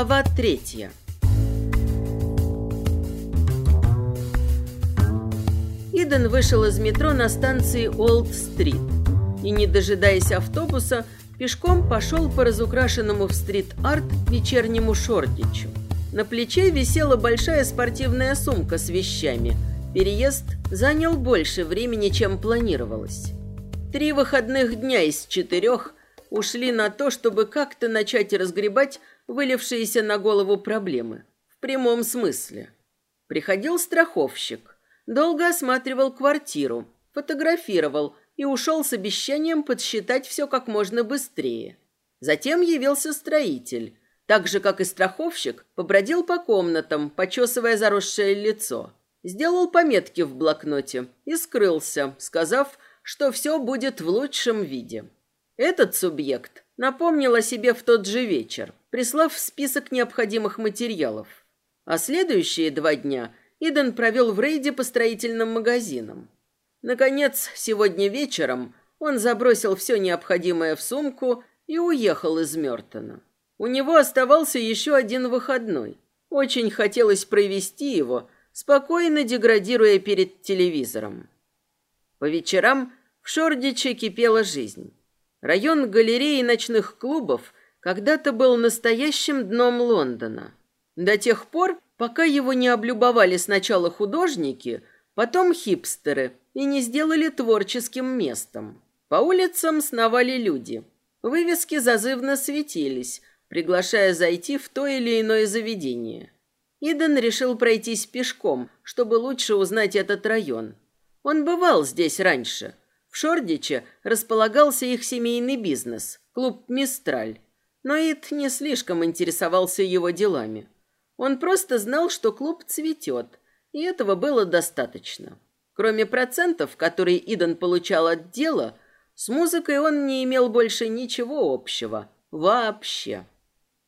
Глава третья. Иден вышел из метро на станции Олд-стрит и, не дожидаясь автобуса, пешком пошел по разукрашенному в стрит-арт вечернему Шордичу. На плече висела большая спортивная сумка с вещами. Переезд занял больше времени, чем планировалось. Три выходных дня из четырех ушли на то, чтобы как-то начать разгребать вылившиеся на голову проблемы. В прямом смысле. Приходил страховщик, долго осматривал квартиру, фотографировал и ушел с обещанием подсчитать все как можно быстрее. Затем явился строитель. Так же, как и страховщик, побродил по комнатам, почесывая заросшее лицо. Сделал пометки в блокноте и скрылся, сказав, что все будет в лучшем виде. Этот субъект напомнил о себе в тот же вечер, прислав список необходимых материалов. А следующие два дня Иден провел в рейде по строительным магазинам. Наконец, сегодня вечером он забросил все необходимое в сумку и уехал из Мертона. У него оставался еще один выходной. Очень хотелось провести его, спокойно деградируя перед телевизором. По вечерам в Шордиче кипела жизнь. Район галерей и ночных клубов когда-то был настоящим дном Лондона. До тех пор, пока его не облюбовали сначала художники, потом хипстеры и не сделали творческим местом. По улицам сновали люди. Вывески зазывно светились, приглашая зайти в то или иное заведение. Иден решил пройтись пешком, чтобы лучше узнать этот район. Он бывал здесь раньше – в Шордиче располагался их семейный бизнес, клуб «Мистраль». Но Ид не слишком интересовался его делами. Он просто знал, что клуб цветет, и этого было достаточно. Кроме процентов, которые Иден получал от дела, с музыкой он не имел больше ничего общего. Вообще.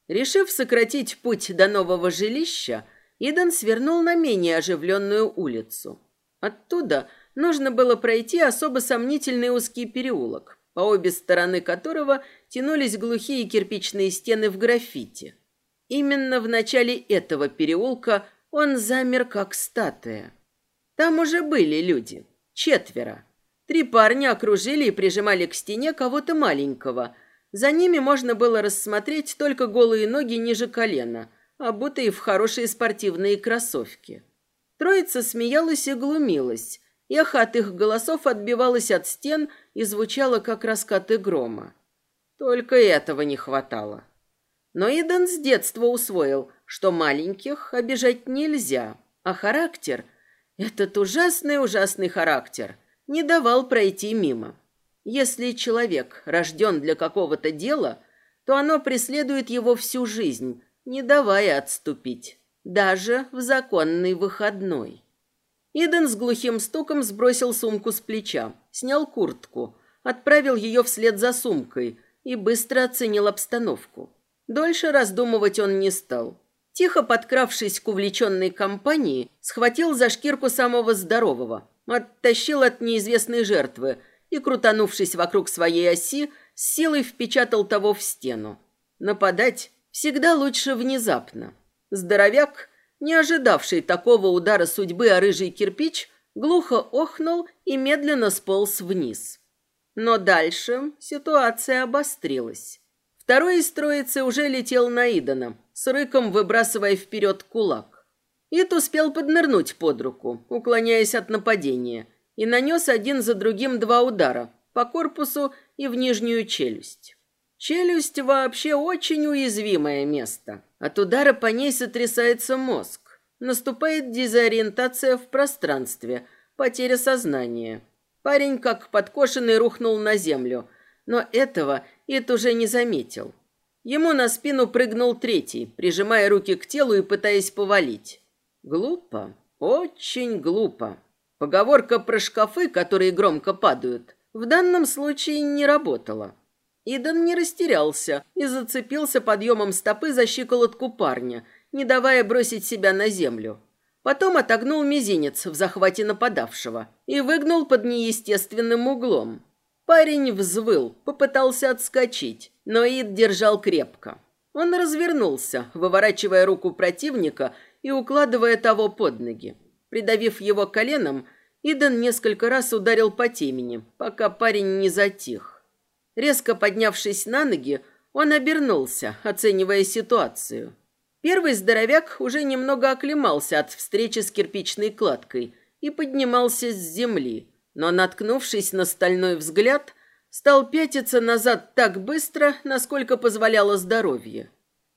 Решив сократить путь до нового жилища, Иден свернул на менее оживленную улицу. Оттуда – нужно было пройти особо сомнительный узкий переулок, по обе стороны которого тянулись глухие кирпичные стены в граффити. Именно в начале этого переулка он замер как статуя. Там уже были люди, четверо. Три парня окружили и прижимали к стене кого-то маленького. За ними можно было рассмотреть только голые ноги ниже колена, обутые в хорошие спортивные кроссовки. Троица смеялась и глумилась, Эхо от их голосов отбивалось от стен и звучало, как раскаты грома. Только этого не хватало. Но Иден с детства усвоил, что маленьких обижать нельзя, а характер, этот ужасный-ужасный характер, не давал пройти мимо. Если человек рожден для какого-то дела, то оно преследует его всю жизнь, не давая отступить, даже в законный выходной. Иден с глухим стуком сбросил сумку с плеча, снял куртку, отправил ее вслед за сумкой и быстро оценил обстановку. Дольше раздумывать он не стал. Тихо подкравшись к увлеченной компании, схватил за шкирку самого здорового, оттащил от неизвестной жертвы и, крутанувшись вокруг своей оси, с силой впечатал того в стену. Нападать всегда лучше внезапно. Здоровяк не ожидавший такого удара судьбы о рыжий кирпич, глухо охнул и медленно сполз вниз. Но дальше ситуация обострилась. Второй из троицы уже летел на Идона, с рыком выбрасывая вперед кулак. Ид успел поднырнуть под руку, уклоняясь от нападения, и нанес один за другим два удара по корпусу и в нижнюю челюсть. Челюсть вообще очень уязвимое место. От удара по ней сотрясается мозг. Наступает дезориентация в пространстве, потеря сознания. Парень, как подкошенный, рухнул на землю, но этого Ит уже не заметил. Ему на спину прыгнул третий, прижимая руки к телу и пытаясь повалить. Глупо, очень глупо. Поговорка про шкафы, которые громко падают, в данном случае не работала. Идан не растерялся и зацепился подъемом стопы за щиколотку парня, не давая бросить себя на землю. Потом отогнул мизинец в захвате нападавшего и выгнул под неестественным углом. Парень взвыл, попытался отскочить, но Ид держал крепко. Он развернулся, выворачивая руку противника и укладывая того под ноги. Придавив его коленом, Иден несколько раз ударил по темени, пока парень не затих. Резко поднявшись на ноги, он обернулся, оценивая ситуацию. Первый здоровяк уже немного оклемался от встречи с кирпичной кладкой и поднимался с земли, но, наткнувшись на стальной взгляд, стал пятиться назад так быстро, насколько позволяло здоровье.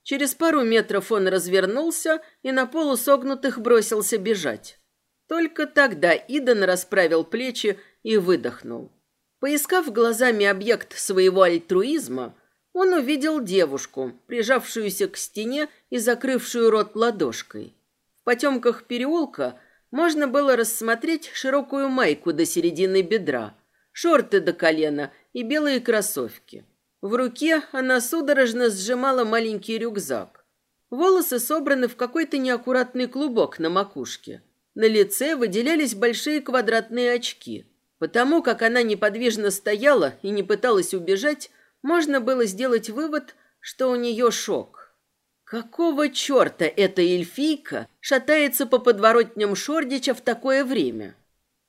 Через пару метров он развернулся и на полусогнутых бросился бежать. Только тогда Иден расправил плечи и выдохнул. Поискав глазами объект своего альтруизма, он увидел девушку, прижавшуюся к стене и закрывшую рот ладошкой. В потемках переулка можно было рассмотреть широкую майку до середины бедра, шорты до колена и белые кроссовки. В руке она судорожно сжимала маленький рюкзак. Волосы собраны в какой-то неаккуратный клубок на макушке. На лице выделялись большие квадратные очки. Потому как она неподвижно стояла и не пыталась убежать, можно было сделать вывод, что у нее шок. Какого черта эта эльфийка шатается по подворотням Шордича в такое время?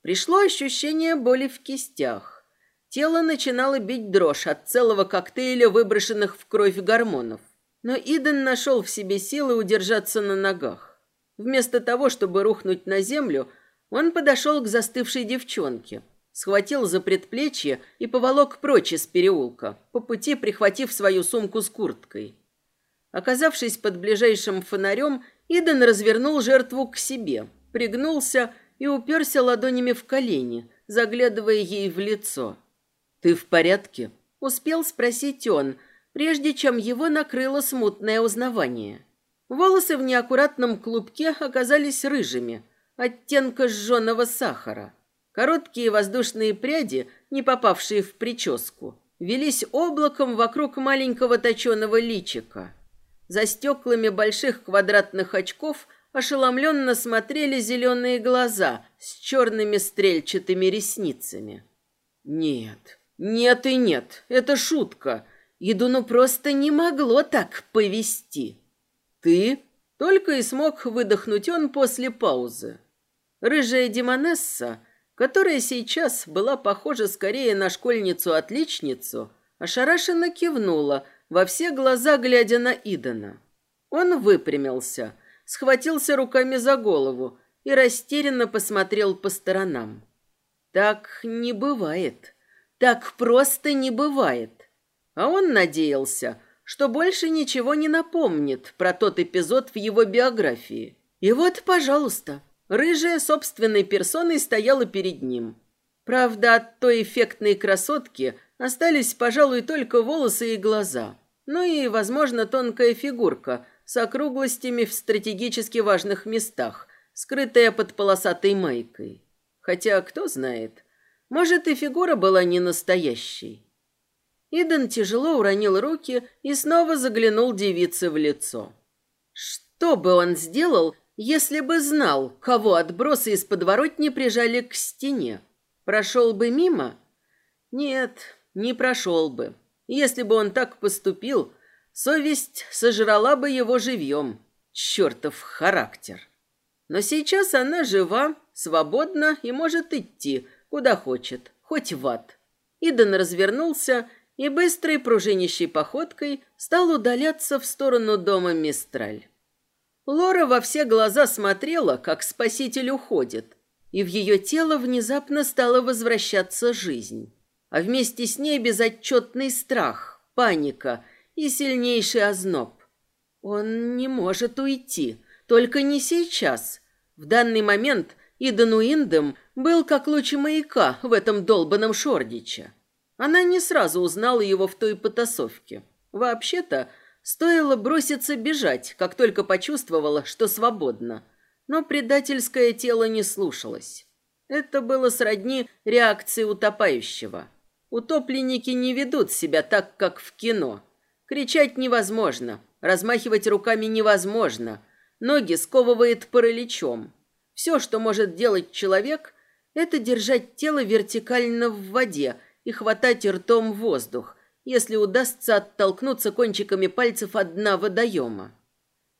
Пришло ощущение боли в кистях. Тело начинало бить дрожь от целого коктейля выброшенных в кровь гормонов. Но Иден нашел в себе силы удержаться на ногах. Вместо того, чтобы рухнуть на землю, он подошел к застывшей девчонке, схватил за предплечье и поволок прочь из переулка, по пути прихватив свою сумку с курткой. Оказавшись под ближайшим фонарем, Иден развернул жертву к себе, пригнулся и уперся ладонями в колени, заглядывая ей в лицо. «Ты в порядке?» — успел спросить он, прежде чем его накрыло смутное узнавание. Волосы в неаккуратном клубке оказались рыжими, оттенка сжженного сахара. Короткие воздушные пряди, не попавшие в прическу, велись облаком вокруг маленького точеного личика. За стеклами больших квадратных очков ошеломленно смотрели зеленые глаза с черными стрельчатыми ресницами. «Нет, нет и нет, это шутка. Едуну просто не могло так повести». «Ты?» — только и смог выдохнуть он после паузы. Рыжая демонесса, которая сейчас была похожа скорее на школьницу-отличницу, ошарашенно кивнула, во все глаза глядя на Идана. Он выпрямился, схватился руками за голову и растерянно посмотрел по сторонам. Так не бывает. Так просто не бывает. А он надеялся, что больше ничего не напомнит про тот эпизод в его биографии. И вот, пожалуйста, рыжая собственной персоной стояла перед ним. Правда, от той эффектной красотки остались, пожалуй, только волосы и глаза. Ну и, возможно, тонкая фигурка с округлостями в стратегически важных местах, скрытая под полосатой майкой. Хотя, кто знает, может, и фигура была не настоящей. Иден тяжело уронил руки и снова заглянул девице в лицо. Что бы он сделал, если бы знал, кого отбросы из подворотни прижали к стене? Прошел бы мимо? Нет, не прошел бы. Если бы он так поступил, совесть сожрала бы его живьем. Чертов характер. Но сейчас она жива, свободна и может идти, куда хочет, хоть в ад. Иден развернулся и быстрой пружинищей походкой стал удаляться в сторону дома Мистраль. Лора во все глаза смотрела, как спаситель уходит, и в ее тело внезапно стала возвращаться жизнь, а вместе с ней безотчетный страх, паника и сильнейший озноб. Он не может уйти, только не сейчас. В данный момент Идану Индем был как луч маяка в этом долбанном Шордиче. Она не сразу узнала его в той потасовке. Вообще-то, стоило броситься бежать, как только почувствовала, что свободна. Но предательское тело не слушалось. Это было сродни реакции утопающего. Утопленники не ведут себя так, как в кино. Кричать невозможно, размахивать руками невозможно, ноги сковывает параличом. Все, что может делать человек, это держать тело вертикально в воде – и хватать ртом воздух, если удастся оттолкнуться кончиками пальцев от дна водоема.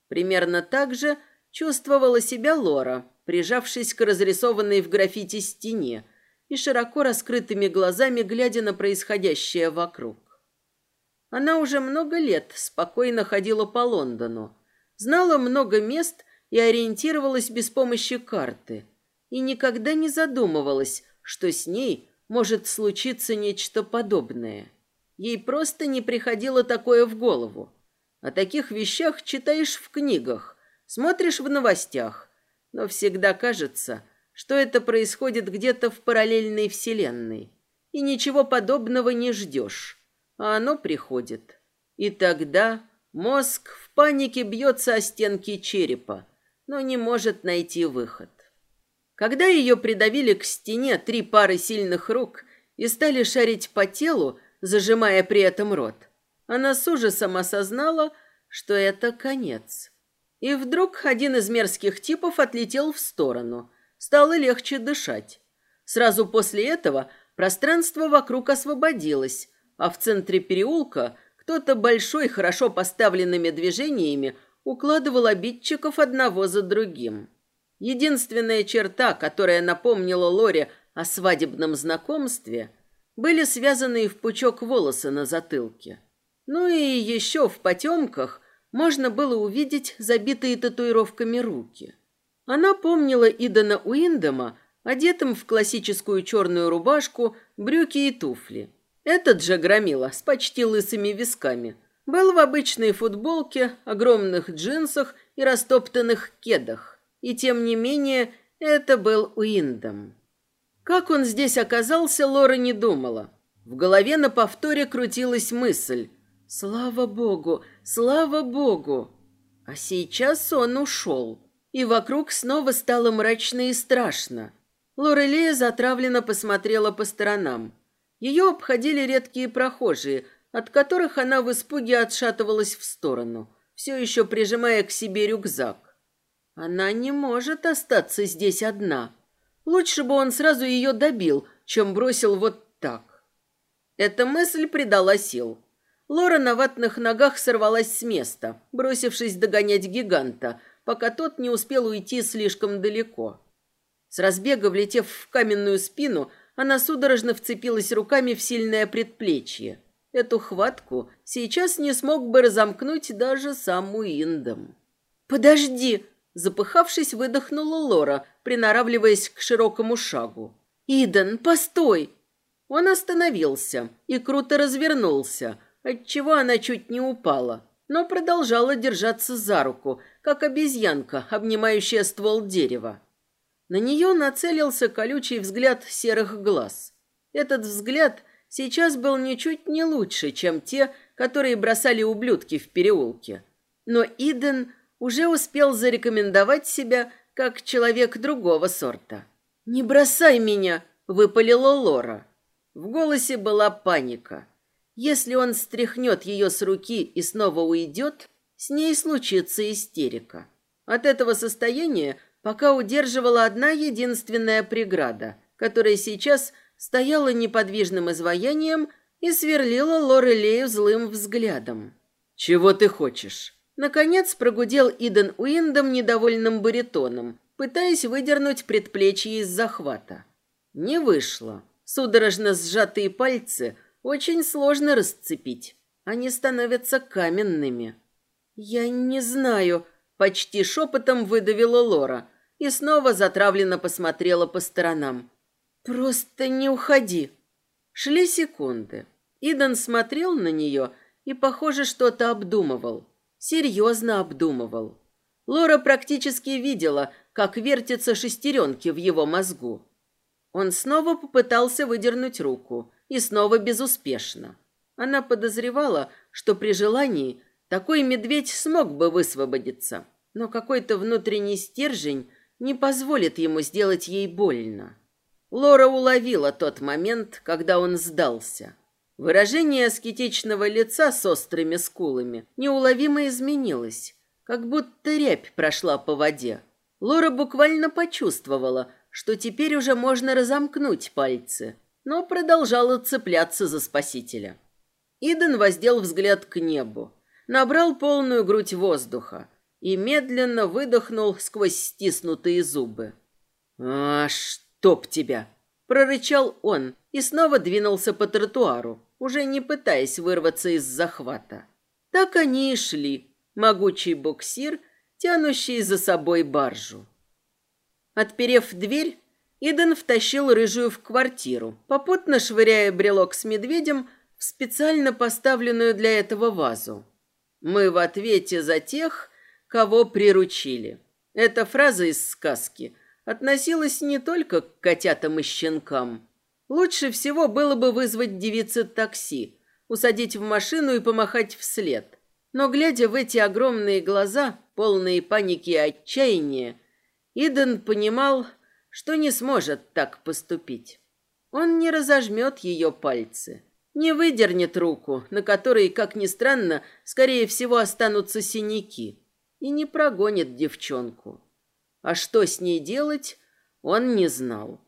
Примерно так же чувствовала себя Лора, прижавшись к разрисованной в граффити стене и широко раскрытыми глазами глядя на происходящее вокруг. Она уже много лет спокойно ходила по Лондону, знала много мест и ориентировалась без помощи карты, и никогда не задумывалась, что с ней может случиться нечто подобное. Ей просто не приходило такое в голову. О таких вещах читаешь в книгах, смотришь в новостях, но всегда кажется, что это происходит где-то в параллельной вселенной, и ничего подобного не ждешь, а оно приходит. И тогда мозг в панике бьется о стенки черепа, но не может найти выход. Когда ее придавили к стене три пары сильных рук и стали шарить по телу, зажимая при этом рот, она с ужасом осознала, что это конец. И вдруг один из мерзких типов отлетел в сторону. Стало легче дышать. Сразу после этого пространство вокруг освободилось, а в центре переулка кто-то большой, хорошо поставленными движениями укладывал обидчиков одного за другим. Единственная черта, которая напомнила Лоре о свадебном знакомстве, были связанные в пучок волосы на затылке. Ну и еще в потемках можно было увидеть забитые татуировками руки. Она помнила Идана Уиндема, одетым в классическую черную рубашку, брюки и туфли. Этот же громила с почти лысыми висками был в обычной футболке, огромных джинсах и растоптанных кедах. И тем не менее, это был Уиндом. Как он здесь оказался, Лора не думала. В голове на повторе крутилась мысль. «Слава Богу! Слава Богу!» А сейчас он ушел. И вокруг снова стало мрачно и страшно. Лорелея затравленно посмотрела по сторонам. Ее обходили редкие прохожие, от которых она в испуге отшатывалась в сторону, все еще прижимая к себе рюкзак. Она не может остаться здесь одна. Лучше бы он сразу ее добил, чем бросил вот так. Эта мысль придала сил. Лора на ватных ногах сорвалась с места, бросившись догонять гиганта, пока тот не успел уйти слишком далеко. С разбега, влетев в каменную спину, она судорожно вцепилась руками в сильное предплечье. Эту хватку сейчас не смог бы разомкнуть даже сам Уиндом. «Подожди!» Запыхавшись, выдохнула Лора, приноравливаясь к широкому шагу. «Иден, постой!» Он остановился и круто развернулся, отчего она чуть не упала, но продолжала держаться за руку, как обезьянка, обнимающая ствол дерева. На нее нацелился колючий взгляд серых глаз. Этот взгляд сейчас был ничуть не лучше, чем те, которые бросали ублюдки в переулке. Но Иден уже успел зарекомендовать себя как человек другого сорта. «Не бросай меня!» — выпалила Лора. В голосе была паника. Если он стряхнет ее с руки и снова уйдет, с ней случится истерика. От этого состояния пока удерживала одна единственная преграда, которая сейчас стояла неподвижным изваянием и сверлила Лорелею злым взглядом. «Чего ты хочешь?» Наконец прогудел Иден Уиндом недовольным баритоном, пытаясь выдернуть предплечье из захвата. Не вышло. Судорожно сжатые пальцы очень сложно расцепить. Они становятся каменными. «Я не знаю», — почти шепотом выдавила Лора и снова затравленно посмотрела по сторонам. «Просто не уходи». Шли секунды. Иден смотрел на нее и, похоже, что-то обдумывал серьезно обдумывал. Лора практически видела, как вертятся шестеренки в его мозгу. Он снова попытался выдернуть руку, и снова безуспешно. Она подозревала, что при желании такой медведь смог бы высвободиться, но какой-то внутренний стержень не позволит ему сделать ей больно. Лора уловила тот момент, когда он сдался. Выражение аскетичного лица с острыми скулами неуловимо изменилось, как будто рябь прошла по воде. Лора буквально почувствовала, что теперь уже можно разомкнуть пальцы, но продолжала цепляться за спасителя. Иден воздел взгляд к небу, набрал полную грудь воздуха и медленно выдохнул сквозь стиснутые зубы. «А, чтоб тебя!» – прорычал он и снова двинулся по тротуару, уже не пытаясь вырваться из захвата. Так они и шли, могучий буксир, тянущий за собой баржу. Отперев дверь, Иден втащил рыжую в квартиру, попутно швыряя брелок с медведем в специально поставленную для этого вазу. «Мы в ответе за тех, кого приручили». Эта фраза из сказки относилась не только к котятам и щенкам. Лучше всего было бы вызвать девице такси, усадить в машину и помахать вслед. Но, глядя в эти огромные глаза, полные паники и отчаяния, Иден понимал, что не сможет так поступить. Он не разожмет ее пальцы, не выдернет руку, на которой, как ни странно, скорее всего останутся синяки, и не прогонит девчонку. А что с ней делать, он не знал.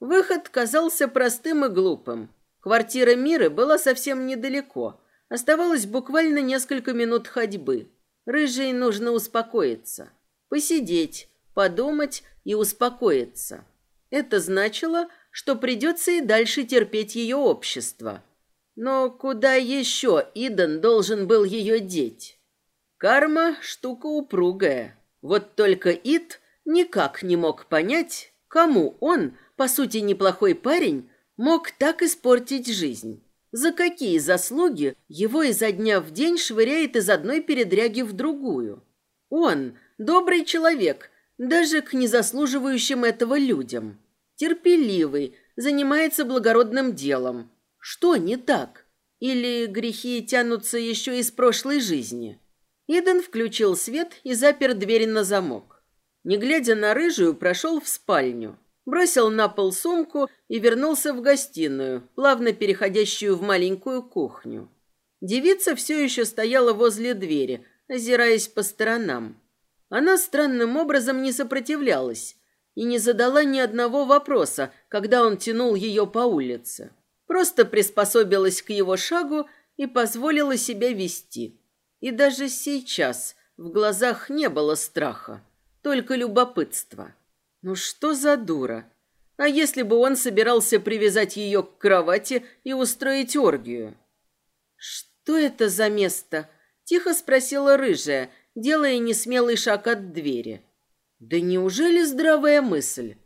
Выход казался простым и глупым. Квартира Миры была совсем недалеко. Оставалось буквально несколько минут ходьбы. Рыжей нужно успокоиться, посидеть, подумать и успокоиться. Это значило, что придется и дальше терпеть ее общество. Но куда еще Иден должен был ее деть? Карма – штука упругая. Вот только Ид никак не мог понять, кому он, по сути неплохой парень, мог так испортить жизнь. За какие заслуги его изо дня в день швыряет из одной передряги в другую? Он, добрый человек, даже к незаслуживающим этого людям. Терпеливый, занимается благородным делом. Что не так? Или грехи тянутся еще из прошлой жизни? Иден включил свет и запер дверь на замок. Не глядя на рыжую, прошел в спальню. Бросил на пол сумку и вернулся в гостиную, плавно переходящую в маленькую кухню. Девица все еще стояла возле двери, озираясь по сторонам. Она странным образом не сопротивлялась и не задала ни одного вопроса, когда он тянул ее по улице. Просто приспособилась к его шагу и позволила себя вести. И даже сейчас в глазах не было страха, только любопытство. Ну что за дура? А если бы он собирался привязать ее к кровати и устроить оргию? «Что это за место?» – тихо спросила рыжая, делая несмелый шаг от двери. Да неужели здравая мысль?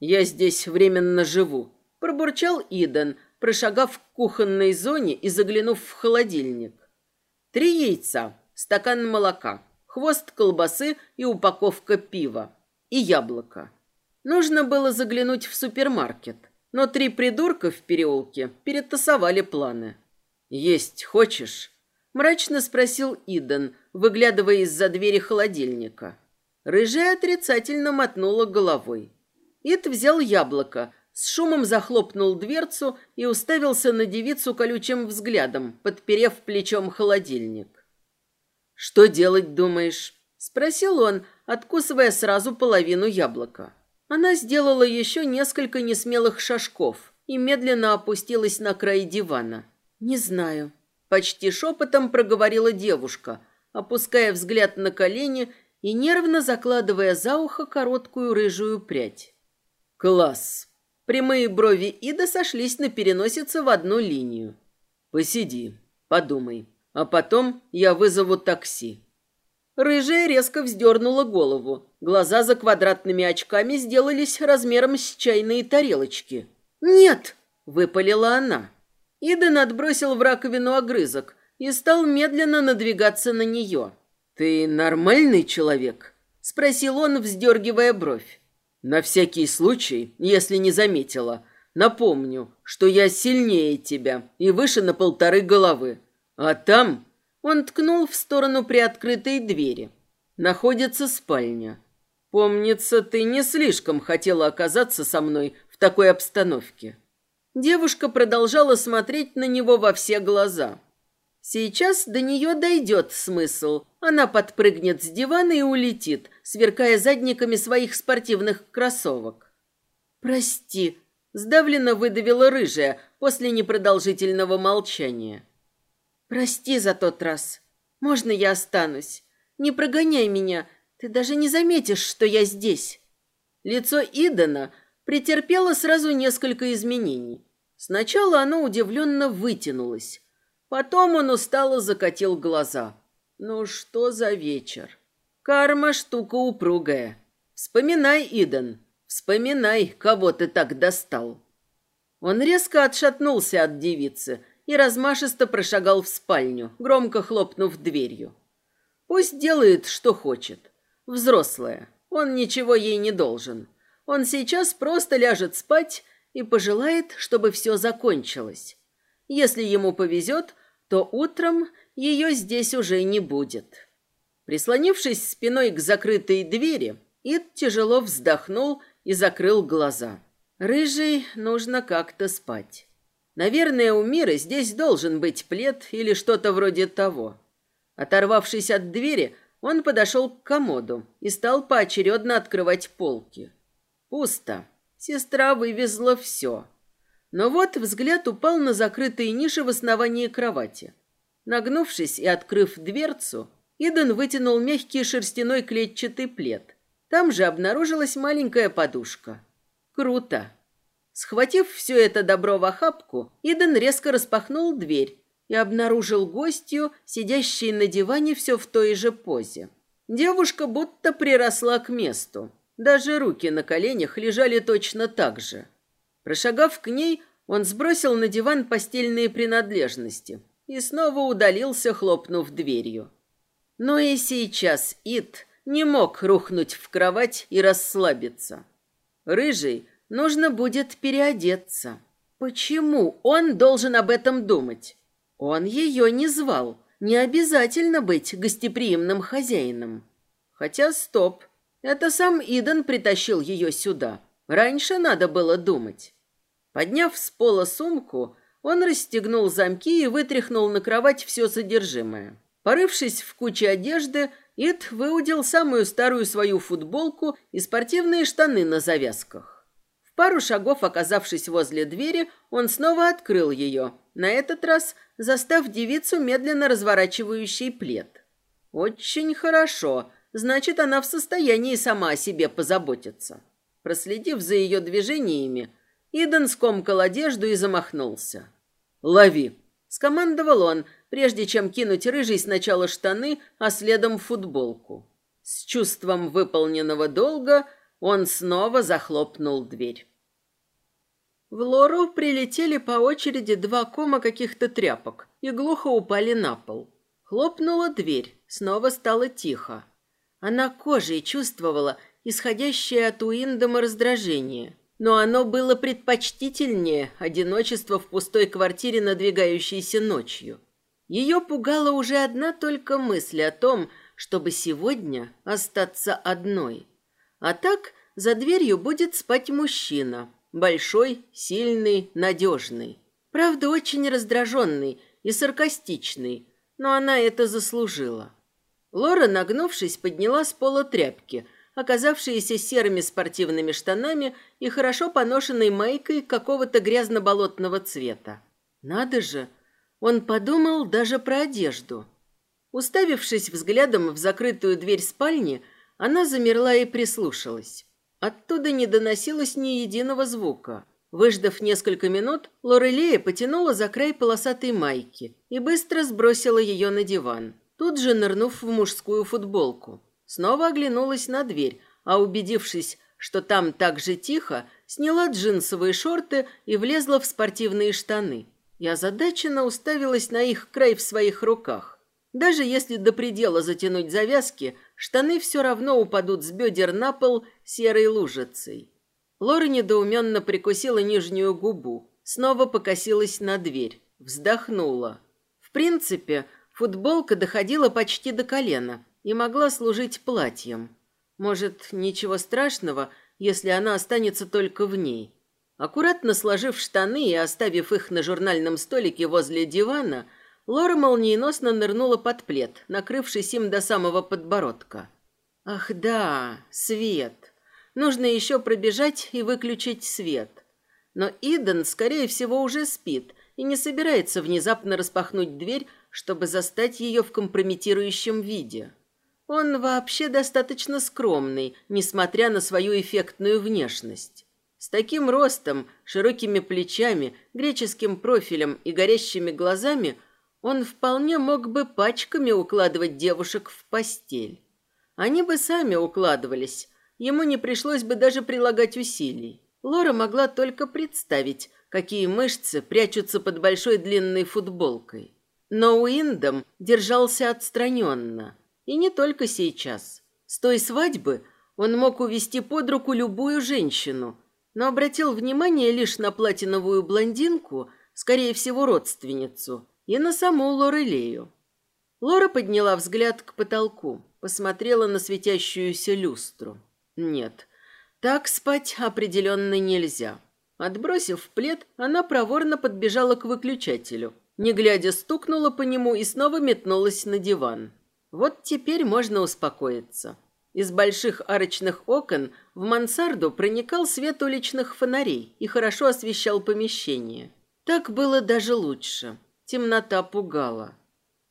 Я здесь временно живу, пробурчал Иден, прошагав к кухонной зоне и заглянув в холодильник. Три яйца, стакан молока, хвост колбасы и упаковка пива. И яблоко. Нужно было заглянуть в супермаркет, но три придурка в переулке перетасовали планы. «Есть хочешь?» Мрачно спросил Иден, выглядывая из-за двери холодильника. Рыжая отрицательно мотнула головой. Ид взял яблоко, с шумом захлопнул дверцу и уставился на девицу колючим взглядом, подперев плечом холодильник. «Что делать, думаешь?» – спросил он, откусывая сразу половину яблока. Она сделала еще несколько несмелых шажков и медленно опустилась на край дивана. «Не знаю», Почти шепотом проговорила девушка, опуская взгляд на колени и нервно закладывая за ухо короткую рыжую прядь. «Класс!» Прямые брови Ида сошлись на переносице в одну линию. «Посиди, подумай, а потом я вызову такси». Рыжая резко вздернула голову. Глаза за квадратными очками сделались размером с чайные тарелочки. «Нет!» — выпалила она. Иден отбросил в раковину огрызок и стал медленно надвигаться на нее. «Ты нормальный человек?» – спросил он, вздергивая бровь. «На всякий случай, если не заметила, напомню, что я сильнее тебя и выше на полторы головы. А там...» – он ткнул в сторону приоткрытой двери. «Находится спальня. Помнится, ты не слишком хотела оказаться со мной в такой обстановке». Девушка продолжала смотреть на него во все глаза. Сейчас до нее дойдет смысл. Она подпрыгнет с дивана и улетит, сверкая задниками своих спортивных кроссовок. «Прости», — сдавленно выдавила рыжая после непродолжительного молчания. «Прости за тот раз. Можно я останусь? Не прогоняй меня. Ты даже не заметишь, что я здесь». Лицо Идена претерпело сразу несколько изменений. Сначала оно удивленно вытянулось. Потом он устало закатил глаза. «Ну что за вечер?» «Карма штука упругая. Вспоминай, Иден, вспоминай, кого ты так достал». Он резко отшатнулся от девицы – и размашисто прошагал в спальню, громко хлопнув дверью. Пусть делает, что хочет. Взрослая. Он ничего ей не должен. Он сейчас просто ляжет спать и пожелает, чтобы все закончилось. Если ему повезет, то утром ее здесь уже не будет. Прислонившись спиной к закрытой двери, Ид тяжело вздохнул и закрыл глаза. Рыжий нужно как-то спать. Наверное, у Миры здесь должен быть плед или что-то вроде того. Оторвавшись от двери, он подошел к комоду и стал поочередно открывать полки. Пусто. Сестра вывезла все. Но вот взгляд упал на закрытые ниши в основании кровати. Нагнувшись и открыв дверцу, Иден вытянул мягкий шерстяной клетчатый плед. Там же обнаружилась маленькая подушка. Круто. Схватив все это добро в охапку, Иден резко распахнул дверь и обнаружил гостью, сидящей на диване все в той же позе. Девушка будто приросла к месту. Даже руки на коленях лежали точно так же. Прошагав к ней, он сбросил на диван постельные принадлежности и снова удалился, хлопнув дверью. Но и сейчас Ид не мог рухнуть в кровать и расслабиться. Рыжий Нужно будет переодеться. Почему он должен об этом думать? Он ее не звал. Не обязательно быть гостеприимным хозяином. Хотя стоп. Это сам Иден притащил ее сюда. Раньше надо было думать. Подняв с пола сумку, он расстегнул замки и вытряхнул на кровать все содержимое. Порывшись в куче одежды, Ид выудил самую старую свою футболку и спортивные штаны на завязках пару шагов оказавшись возле двери, он снова открыл ее, на этот раз застав девицу, медленно разворачивающей плед. «Очень хорошо. Значит, она в состоянии сама о себе позаботиться». Проследив за ее движениями, Иден скомкал одежду и замахнулся. «Лови!» — скомандовал он, прежде чем кинуть рыжий сначала штаны, а следом футболку. С чувством выполненного долга — он снова захлопнул дверь. В Лору прилетели по очереди два кома каких-то тряпок и глухо упали на пол. Хлопнула дверь, снова стало тихо. Она кожей чувствовала исходящее от Уиндома раздражение, но оно было предпочтительнее одиночества в пустой квартире, надвигающейся ночью. Ее пугала уже одна только мысль о том, чтобы сегодня остаться одной – а так за дверью будет спать мужчина. Большой, сильный, надежный. Правда, очень раздраженный и саркастичный, но она это заслужила. Лора, нагнувшись, подняла с пола тряпки, оказавшиеся серыми спортивными штанами и хорошо поношенной майкой какого-то грязно-болотного цвета. Надо же, он подумал даже про одежду. Уставившись взглядом в закрытую дверь спальни, она замерла и прислушалась. Оттуда не доносилось ни единого звука. Выждав несколько минут, Лорелея потянула за край полосатой майки и быстро сбросила ее на диван, тут же нырнув в мужскую футболку. Снова оглянулась на дверь, а убедившись, что там так же тихо, сняла джинсовые шорты и влезла в спортивные штаны. И озадаченно уставилась на их край в своих руках. Даже если до предела затянуть завязки, штаны все равно упадут с бедер на пол серой лужицей. Лора недоуменно прикусила нижнюю губу, снова покосилась на дверь, вздохнула. В принципе, футболка доходила почти до колена и могла служить платьем. Может, ничего страшного, если она останется только в ней. Аккуратно сложив штаны и оставив их на журнальном столике возле дивана – Лора молниеносно нырнула под плед, накрывшись им до самого подбородка. Ах да, свет. Нужно еще пробежать и выключить свет. Но Иден, скорее всего, уже спит и не собирается внезапно распахнуть дверь, чтобы застать ее в компрометирующем виде. Он вообще достаточно скромный, несмотря на свою эффектную внешность. С таким ростом, широкими плечами, греческим профилем и горящими глазами он вполне мог бы пачками укладывать девушек в постель. Они бы сами укладывались, ему не пришлось бы даже прилагать усилий. Лора могла только представить, какие мышцы прячутся под большой длинной футболкой. Но Уиндом держался отстраненно. И не только сейчас. С той свадьбы он мог увести под руку любую женщину, но обратил внимание лишь на платиновую блондинку, скорее всего, родственницу, и на саму Лорелею. Лора подняла взгляд к потолку, посмотрела на светящуюся люстру. Нет, так спать определенно нельзя. Отбросив плед, она проворно подбежала к выключателю. Не глядя, стукнула по нему и снова метнулась на диван. Вот теперь можно успокоиться. Из больших арочных окон в мансарду проникал свет уличных фонарей и хорошо освещал помещение. Так было даже лучше. Темнота пугала.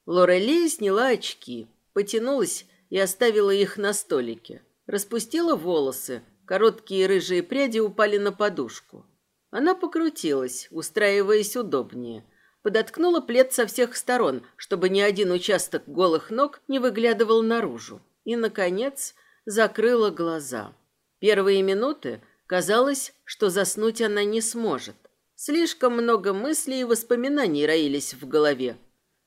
Лорелия сняла очки, потянулась и оставила их на столике. Распустила волосы, Короткие рыжие пряди упали на подушку. Она покрутилась, устраиваясь удобнее. Подоткнула плед со всех сторон, чтобы ни один участок голых ног не выглядывал наружу. И, наконец, закрыла глаза. Первые минуты казалось, что заснуть она не сможет. Слишком много мыслей и воспоминаний роились в голове.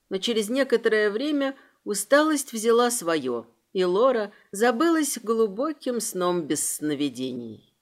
Но через некоторое время усталость взяла свое – и Лора забылась глубоким сном без сновидений.